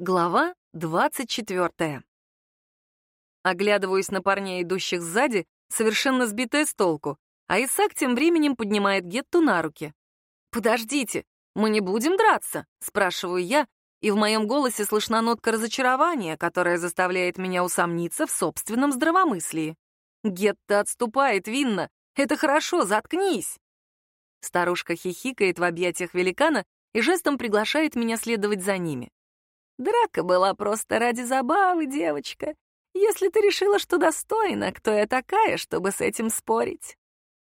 Глава 24. Оглядываюсь на парней, идущих сзади, совершенно сбитая с толку, а Исаак тем временем поднимает Гетту на руки. «Подождите, мы не будем драться?» — спрашиваю я, и в моем голосе слышна нотка разочарования, которая заставляет меня усомниться в собственном здравомыслии. Гетта отступает винно. «Это хорошо, заткнись!» Старушка хихикает в объятиях великана и жестом приглашает меня следовать за ними. Драка была просто ради забавы, девочка. Если ты решила, что достойна, кто я такая, чтобы с этим спорить?»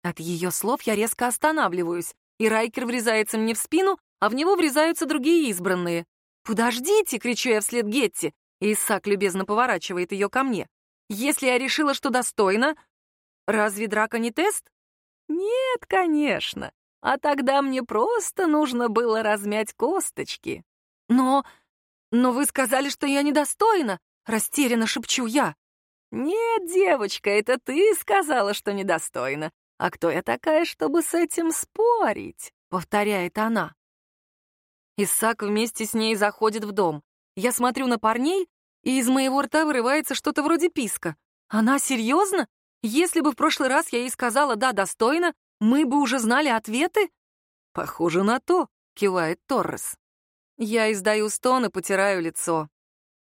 От ее слов я резко останавливаюсь, и Райкер врезается мне в спину, а в него врезаются другие избранные. «Подождите!» — кричу я вслед Гетти, и Исаак любезно поворачивает ее ко мне. «Если я решила, что достойна, разве драка не тест?» «Нет, конечно. А тогда мне просто нужно было размять косточки». «Но «Но вы сказали, что я недостойна!» — растерянно шепчу я. «Нет, девочка, это ты сказала, что недостойна. А кто я такая, чтобы с этим спорить?» — повторяет она. Исаак вместе с ней заходит в дом. Я смотрю на парней, и из моего рта вырывается что-то вроде писка. Она серьезно? Если бы в прошлый раз я ей сказала «да, достойно», мы бы уже знали ответы? «Похоже на то», — кивает Торрес. Я издаю стон и потираю лицо.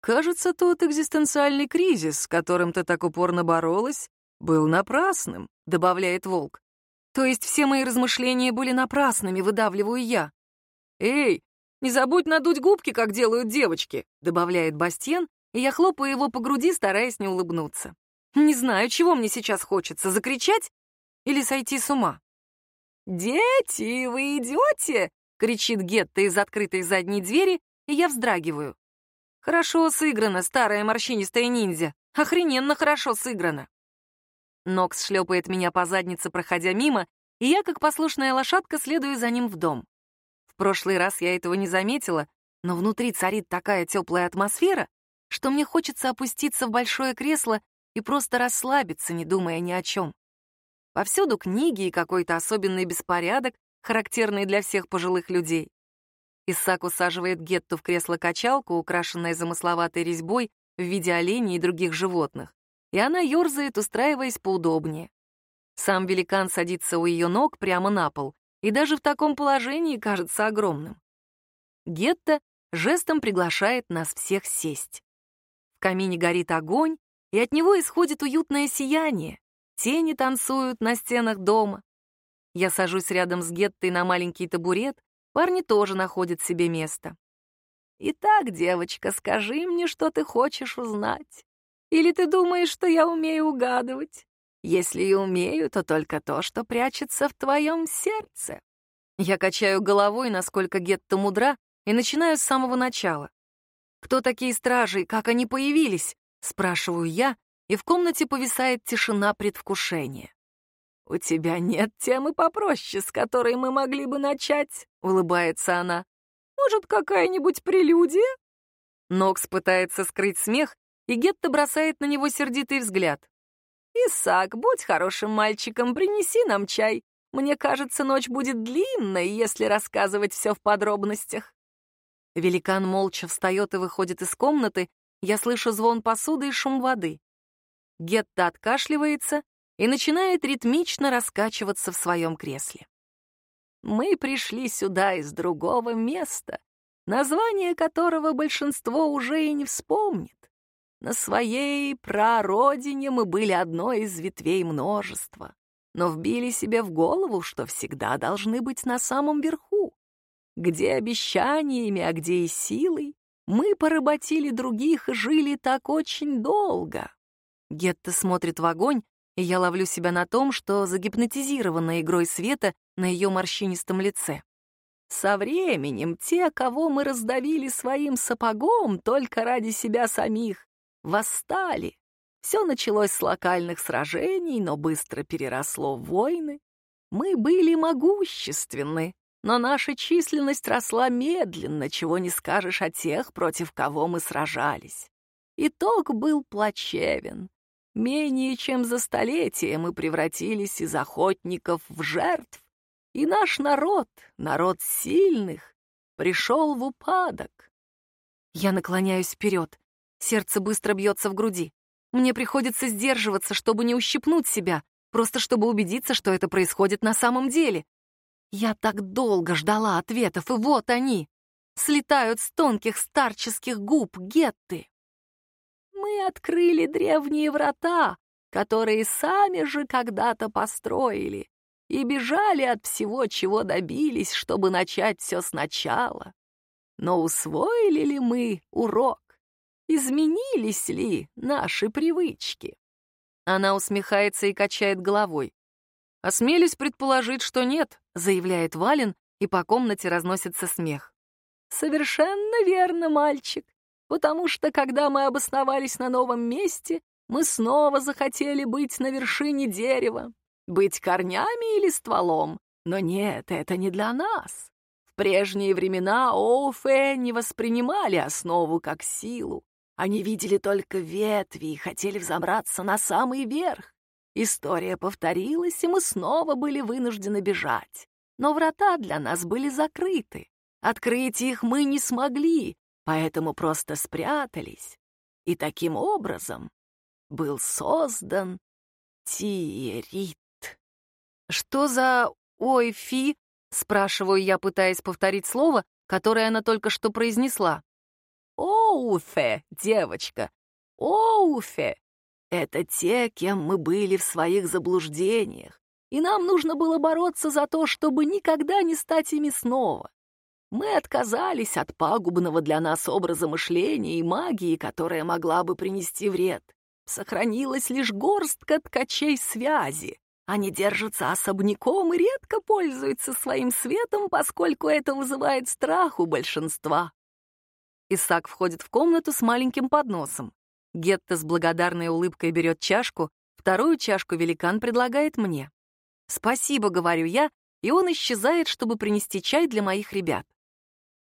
«Кажется, тот экзистенциальный кризис, с которым ты так упорно боролась, был напрасным», — добавляет Волк. «То есть все мои размышления были напрасными, выдавливаю я». «Эй, не забудь надуть губки, как делают девочки», — добавляет Бастьен, и я хлопаю его по груди, стараясь не улыбнуться. Не знаю, чего мне сейчас хочется, закричать или сойти с ума. «Дети, вы идете?» — кричит Гетта из открытой задней двери, и я вздрагиваю. Хорошо сыграно, старая морщинистая ниндзя. Охрененно хорошо сыграно. Нокс шлепает меня по заднице, проходя мимо, и я, как послушная лошадка, следую за ним в дом. В прошлый раз я этого не заметила, но внутри царит такая теплая атмосфера, что мне хочется опуститься в большое кресло и просто расслабиться, не думая ни о чем. Повсюду книги и какой-то особенный беспорядок, характерный для всех пожилых людей. Исаак усаживает Гетту в кресло-качалку, украшенное замысловатой резьбой в виде оленей и других животных, и она ерзает, устраиваясь поудобнее. Сам великан садится у ее ног прямо на пол и даже в таком положении кажется огромным. Гетта жестом приглашает нас всех сесть. В камине горит огонь, и от него исходит уютное сияние. Тени танцуют на стенах дома. Я сажусь рядом с Геттой на маленький табурет, парни тоже находят себе место. «Итак, девочка, скажи мне, что ты хочешь узнать. Или ты думаешь, что я умею угадывать? Если и умею, то только то, что прячется в твоем сердце». Я качаю головой, насколько Гетта мудра, и начинаю с самого начала. «Кто такие стражи и как они появились?» — спрашиваю я, и в комнате повисает тишина предвкушения. «У тебя нет темы попроще, с которой мы могли бы начать», — улыбается она. «Может, какая-нибудь прелюдия?» Нокс пытается скрыть смех, и Гетта бросает на него сердитый взгляд. «Исаак, будь хорошим мальчиком, принеси нам чай. Мне кажется, ночь будет длинной, если рассказывать все в подробностях». Великан молча встает и выходит из комнаты. Я слышу звон посуды и шум воды. Гетта откашливается и начинает ритмично раскачиваться в своем кресле. Мы пришли сюда из другого места, название которого большинство уже и не вспомнит. На своей прародине мы были одной из ветвей множества, но вбили себе в голову, что всегда должны быть на самом верху. Где обещаниями, а где и силой, мы поработили других и жили так очень долго. Гетта смотрит в огонь, и я ловлю себя на том, что загипнотизирована игрой света на ее морщинистом лице. Со временем те, кого мы раздавили своим сапогом только ради себя самих, восстали. Все началось с локальных сражений, но быстро переросло в войны. Мы были могущественны, но наша численность росла медленно, чего не скажешь о тех, против кого мы сражались. Итог был плачевен. Менее чем за столетие мы превратились из охотников в жертв, и наш народ, народ сильных, пришел в упадок. Я наклоняюсь вперед. Сердце быстро бьется в груди. Мне приходится сдерживаться, чтобы не ущипнуть себя, просто чтобы убедиться, что это происходит на самом деле. Я так долго ждала ответов, и вот они. Слетают с тонких старческих губ Гетты. Мы открыли древние врата, которые сами же когда-то построили, и бежали от всего, чего добились, чтобы начать все сначала. Но усвоили ли мы урок? Изменились ли наши привычки? Она усмехается и качает головой. «Осмелюсь предположить, что нет», — заявляет Вален, и по комнате разносится смех. «Совершенно верно, мальчик, потому что, когда мы обосновались на новом месте, мы снова захотели быть на вершине дерева, быть корнями или стволом. Но нет, это не для нас. В прежние времена Оуфе не воспринимали основу как силу. Они видели только ветви и хотели взобраться на самый верх. История повторилась, и мы снова были вынуждены бежать. Но врата для нас были закрыты. Открыть их мы не смогли, поэтому просто спрятались. И таким образом был создан Тиерит. «Что за ойфи?» — спрашиваю я, пытаясь повторить слово, которое она только что произнесла. Оуфе, девочка, Оуфе. Это те, кем мы были в своих заблуждениях, и нам нужно было бороться за то, чтобы никогда не стать ими снова. Мы отказались от пагубного для нас образа мышления и магии, которая могла бы принести вред. Сохранилась лишь горстка ткачей связи. Они держатся особняком и редко пользуются своим светом, поскольку это вызывает страх у большинства. Исаак входит в комнату с маленьким подносом. Гетта с благодарной улыбкой берет чашку, вторую чашку великан предлагает мне. «Спасибо», — говорю я, и он исчезает, чтобы принести чай для моих ребят.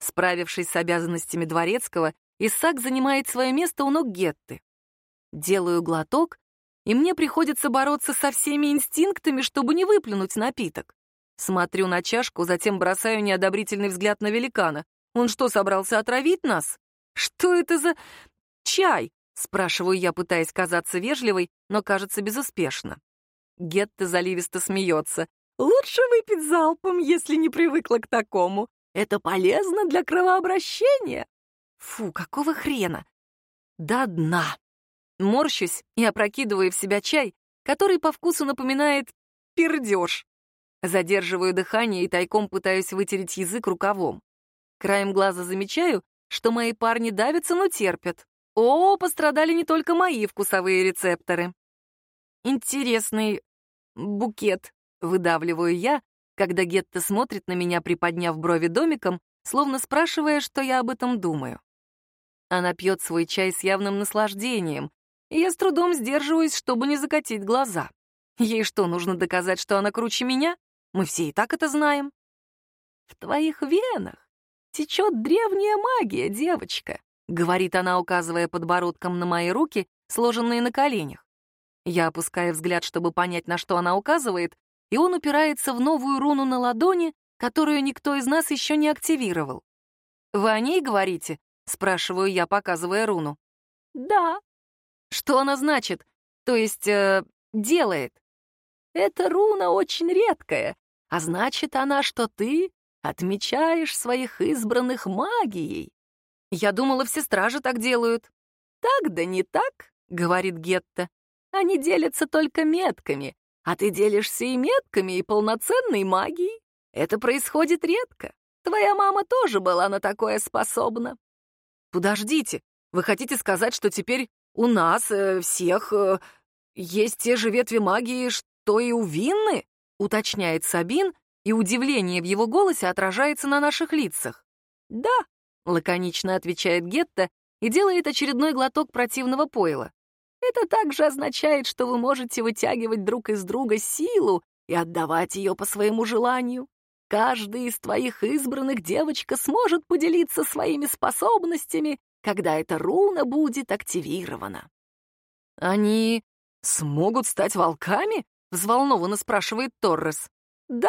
Справившись с обязанностями дворецкого, Исаак занимает свое место у ног Гетты. Делаю глоток, и мне приходится бороться со всеми инстинктами, чтобы не выплюнуть напиток. Смотрю на чашку, затем бросаю неодобрительный взгляд на великана. Он что, собрался отравить нас? Что это за... чай? Спрашиваю я, пытаясь казаться вежливой, но кажется безуспешно. Гетта заливисто смеется. «Лучше выпить залпом, если не привыкла к такому. Это полезно для кровообращения». Фу, какого хрена? До дна. Морщусь и опрокидываю в себя чай, который по вкусу напоминает пердеж. Задерживаю дыхание и тайком пытаюсь вытереть язык рукавом. Краем глаза замечаю, что мои парни давятся, но терпят. О, пострадали не только мои вкусовые рецепторы. Интересный букет, выдавливаю я, когда Гетта смотрит на меня, приподняв брови домиком, словно спрашивая, что я об этом думаю. Она пьет свой чай с явным наслаждением, и я с трудом сдерживаюсь, чтобы не закатить глаза. Ей что, нужно доказать, что она круче меня? Мы все и так это знаем. В твоих венах течет древняя магия, девочка», — говорит она, указывая подбородком на мои руки, сложенные на коленях. Я опускаю взгляд, чтобы понять, на что она указывает, и он упирается в новую руну на ладони, которую никто из нас еще не активировал. «Вы о ней говорите?» — спрашиваю я, показывая руну. «Да». «Что она значит? То есть, э, делает?» «Эта руна очень редкая, а значит она, что ты Отмечаешь своих избранных магией. Я думала, все стражи так делают. Так да не так, говорит Гетта. Они делятся только метками, а ты делишься и метками, и полноценной магией. Это происходит редко. Твоя мама тоже была на такое способна. Подождите, вы хотите сказать, что теперь у нас э, всех э, есть те же ветви магии, что и у Винны? Уточняет Сабин, и удивление в его голосе отражается на наших лицах. «Да», — лаконично отвечает Гетта и делает очередной глоток противного пойла. «Это также означает, что вы можете вытягивать друг из друга силу и отдавать ее по своему желанию. Каждый из твоих избранных девочка сможет поделиться своими способностями, когда эта руна будет активирована». «Они смогут стать волками?» — взволнованно спрашивает Торрес. «Да»,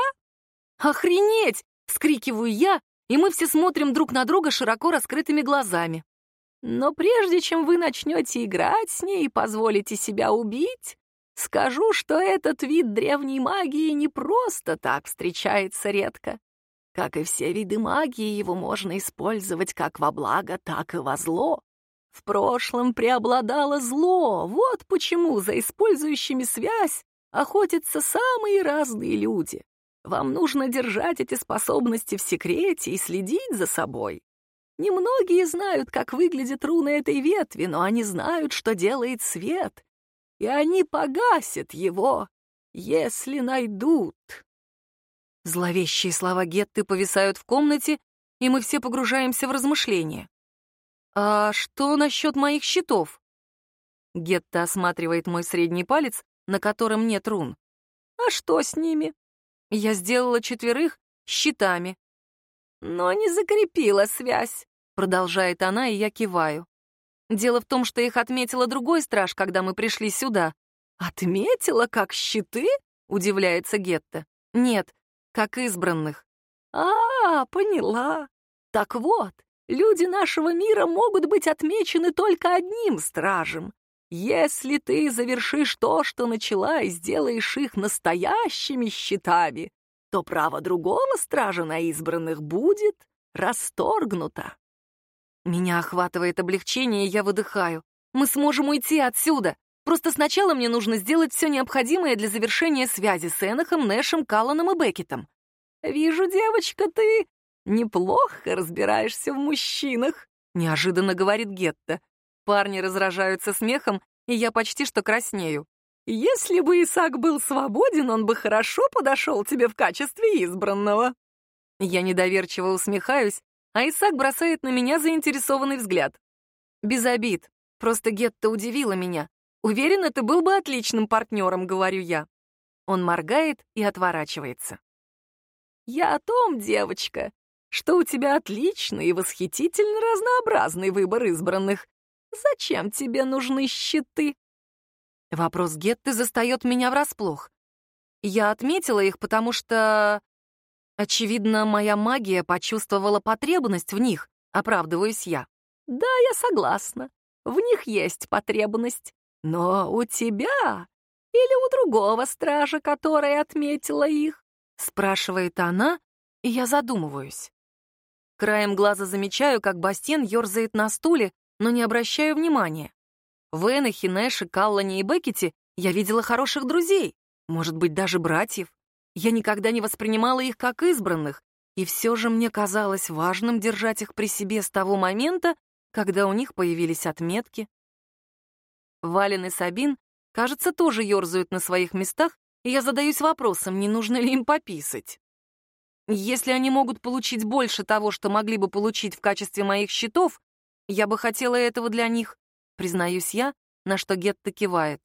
«Охренеть!» — вскрикиваю я, и мы все смотрим друг на друга широко раскрытыми глазами. Но прежде чем вы начнете играть с ней и позволите себя убить, скажу, что этот вид древней магии не просто так встречается редко. Как и все виды магии, его можно использовать как во благо, так и во зло. В прошлом преобладало зло, вот почему за использующими связь охотятся самые разные люди. Вам нужно держать эти способности в секрете и следить за собой. Немногие знают, как выглядит руна этой ветви, но они знают, что делает свет, и они погасят его, если найдут. Зловещие слова Гетты повисают в комнате, и мы все погружаемся в размышления. «А что насчет моих щитов?» Гетта осматривает мой средний палец, на котором нет рун. «А что с ними?» Я сделала четверых щитами. «Но не закрепила связь», — продолжает она, и я киваю. Дело в том, что их отметила другой страж, когда мы пришли сюда. «Отметила, как щиты?» — удивляется Гетта. «Нет, как избранных». «А, поняла. Так вот, люди нашего мира могут быть отмечены только одним стражем. Если ты завершишь то, что начала, и сделаешь их настоящими щитами, то право другого стража на избранных будет расторгнуто. Меня охватывает облегчение, я выдыхаю. Мы сможем уйти отсюда. Просто сначала мне нужно сделать все необходимое для завершения связи с Энохом, Нэшем, Калланом и Беккетом. Вижу, девочка, ты неплохо разбираешься в мужчинах, неожиданно говорит Гетта. Парни разражаются смехом, и я почти что краснею. Если бы Исаак был свободен, он бы хорошо подошел тебе в качестве избранного. Я недоверчиво усмехаюсь, а Исаак бросает на меня заинтересованный взгляд. Без обид. Просто Гетта удивила меня. Уверена, ты был бы отличным партнером, говорю я. Он моргает и отворачивается. Я о том, девочка, что у тебя отличный и восхитительно разнообразный выбор избранных, Зачем тебе нужны щиты?» Вопрос Гетты застает меня врасплох. Я отметила их, потому что... Очевидно, моя магия почувствовала потребность в них, оправдываюсь я. «Да, я согласна. В них есть потребность. Но у тебя или у другого стража, который отметила их?» Спрашивает она, и я задумываюсь. Краем глаза замечаю, как Бастен ерзает на стуле, но не обращаю внимания. В Энахе, Нэше, Каллане и Беккете я видела хороших друзей, может быть, даже братьев. Я никогда не воспринимала их как избранных, и все же мне казалось важным держать их при себе с того момента, когда у них появились отметки. Вален и Сабин, кажется, тоже ерзают на своих местах, и я задаюсь вопросом, не нужно ли им пописать. Если они могут получить больше того, что могли бы получить в качестве моих счетов, я бы хотела этого для них, признаюсь я, на что Гетта кивает.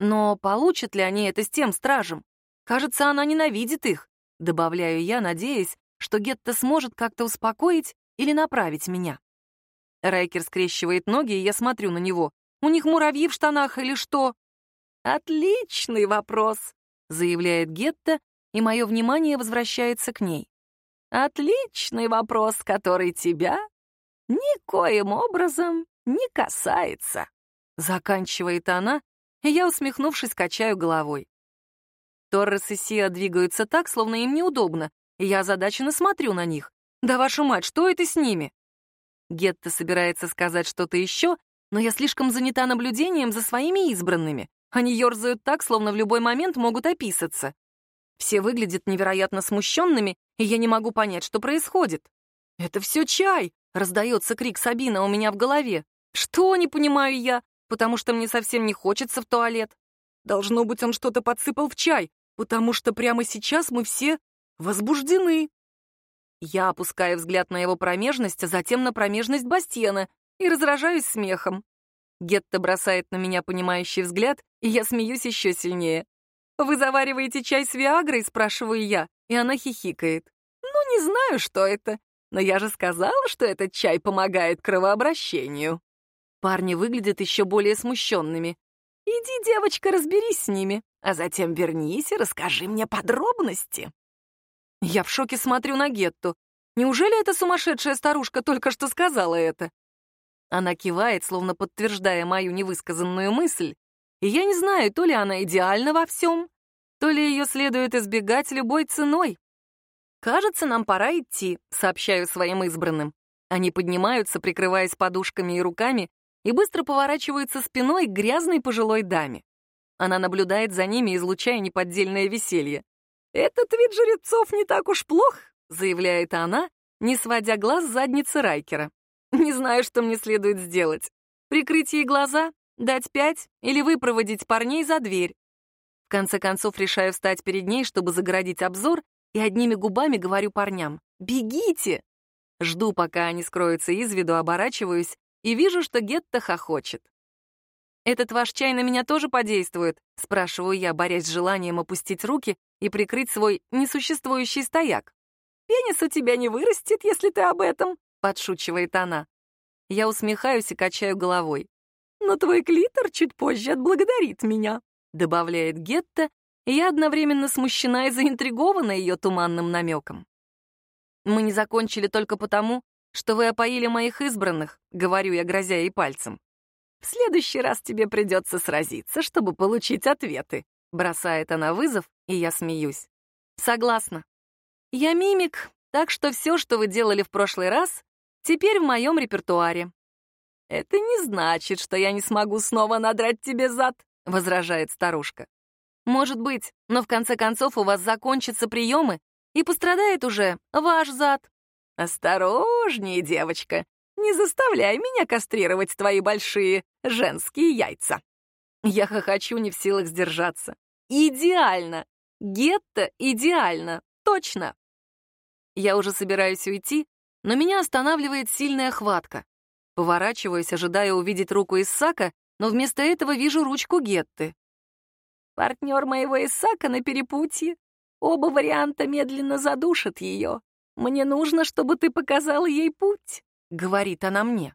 Но получат ли они это с тем стражем? Кажется, она ненавидит их, добавляю я, надеясь, что Гетта сможет как-то успокоить или направить меня. Райкер скрещивает ноги, и я смотрю на него. У них муравьи в штанах или что? «Отличный вопрос», — заявляет Гетта, и мое внимание возвращается к ней. «Отличный вопрос, который тебя никоим образом не касается», — заканчивает она, и я, усмехнувшись, качаю головой. Торрес и Сиа двигаются так, словно им неудобно, и я озадаченно смотрю на них. «Да вашу мать, что это с ними?» Гетта собирается сказать что-то еще, но я слишком занята наблюдением за своими избранными. Они ерзают так, словно в любой момент могут описаться. Все выглядят невероятно смущенными, и я не могу понять, что происходит. «Это все чай!» Раздается крик Сабина у меня в голове. Что, не понимаю я, потому что мне совсем не хочется в туалет. Должно быть, он что-то подсыпал в чай, потому что прямо сейчас мы все возбуждены. Я опускаю взгляд на его промежность, а затем на промежность Бастиена и разражаюсь смехом. Гетта бросает на меня понимающий взгляд, и я смеюсь еще сильнее. «Вы завариваете чай с Виагрой?» — спрашиваю я, и она хихикает. «Ну, не знаю, что это. Но я же сказала, что этот чай помогает кровообращению. Парни выглядят еще более смущенными. Иди, девочка, разберись с ними, а затем вернись и расскажи мне подробности. Я в шоке смотрю на Гетту. Неужели эта сумасшедшая старушка только что сказала это? Она кивает, словно подтверждая мою невысказанную мысль, и я не знаю, то ли она идеальна во всем, то ли ее следует избегать любой ценой. «Кажется, нам пора идти», — сообщаю своим избранным. Они поднимаются, прикрываясь подушками и руками, и быстро поворачиваются спиной к грязной пожилой даме. Она наблюдает за ними, излучая неподдельное веселье. «Этот вид жеребцов не так уж плох», — заявляет она, не сводя глаз с задницы Райкера. «Не знаю, что мне следует сделать. Прикрыть ей глаза, дать пять или выпроводить парней за дверь. В конце концов решаю встать перед ней, чтобы загородить обзор, и одними губами говорю парням «Бегите!». Жду, пока они скроются из виду, оборачиваюсь и вижу, что Гетта хохочет. «Этот ваш чай на меня тоже подействует?» — спрашиваю я, борясь с желанием опустить руки и прикрыть свой несуществующий стояк. «Пенис у тебя не вырастет, если ты об этом», — подшучивает она. Я усмехаюсь и качаю головой. «Но твой клитор чуть позже отблагодарит меня», — добавляет Гетта, и я одновременно смущена и заинтригована ее туманным намеком. «Мы не закончили только потому, что вы опоили моих избранных», — говорю я, грозя ей пальцем. «В следующий раз тебе придется сразиться, чтобы получить ответы», — бросает она вызов, и я смеюсь. «Согласна. Я мимик, так что все, что вы делали в прошлый раз, теперь в моем репертуаре». «Это не значит, что я не смогу снова надрать тебе зад», — возражает старушка. Может быть, но в конце концов у вас закончатся приемы, и пострадает уже ваш зад. Осторожнее, девочка, не заставляй меня кастрировать твои большие женские яйца. Я хохочу, не в силах сдержаться. Идеально! Гетто идеально! Точно! Я уже собираюсь уйти, но меня останавливает сильная хватка. Поворачиваюсь, ожидая увидеть руку Исака, но вместо этого вижу ручку Гетты. Партнер моего Исака на перепутье. Оба варианта медленно задушат ее. Мне нужно, чтобы ты показал ей путь», — говорит она мне.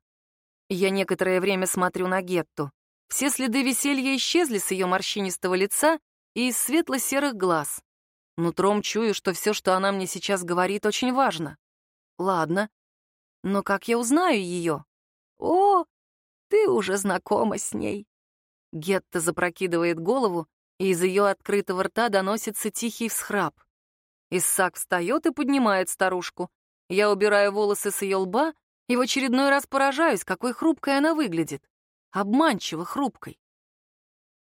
Я некоторое время смотрю на Гетту. Все следы веселья исчезли с ее морщинистого лица и из светло-серых глаз. Нутром чую, что все, что она мне сейчас говорит, очень важно. Ладно. Но как я узнаю ее? О, ты уже знакома с ней. Гетта запрокидывает голову и из ее открытого рта доносится тихий всхрап. Иссак встает и поднимает старушку. Я убираю волосы с ее лба и в очередной раз поражаюсь, какой хрупкой она выглядит. Обманчиво хрупкой.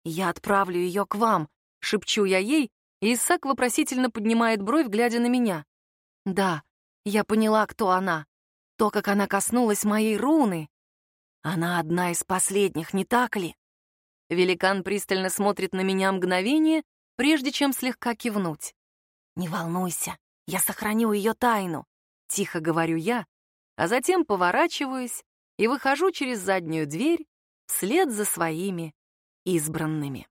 «Я отправлю ее к вам», — шепчу я ей, и Исаак вопросительно поднимает бровь, глядя на меня. «Да, я поняла, кто она. То, как она коснулась моей руны. Она одна из последних, не так ли?» Великан пристально смотрит на меня мгновение, прежде чем слегка кивнуть. «Не волнуйся, я сохраню ее тайну», — тихо говорю я, а затем поворачиваюсь и выхожу через заднюю дверь вслед за своими избранными.